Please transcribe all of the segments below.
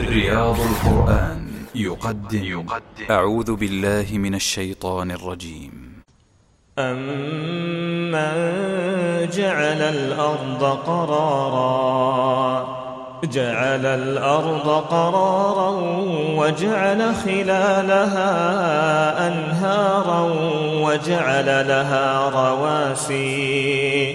رياض القرآن. يقدم, يقدم أعوذ بالله من الشيطان الرجيم. أمن جعل الأرض قرارا جعل الأرض قرارا وجعل خلالها أنهارا وجعل لها رواسي.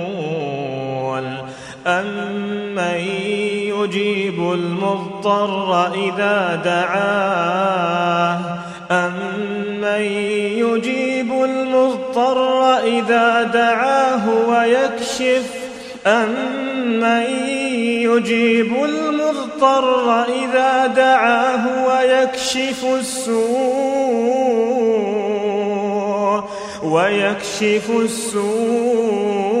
أمن يجيب المضطر إذا دعاه أمن يجيب المضطر إذا دعاه ويكشف أمن يجيب المضطر إذا دعاه ويكشف السوء ويكشف السوء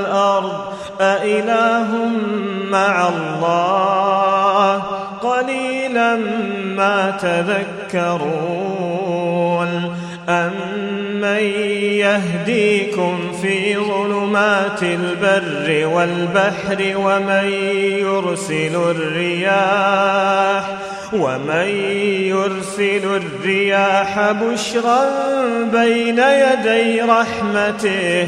أإله مع الله قليلا ما تذكرون أمن يهديكم في ظلمات البر والبحر ومن يرسل الرياح ومن يرسل الرياح بشرا بين يدي رحمته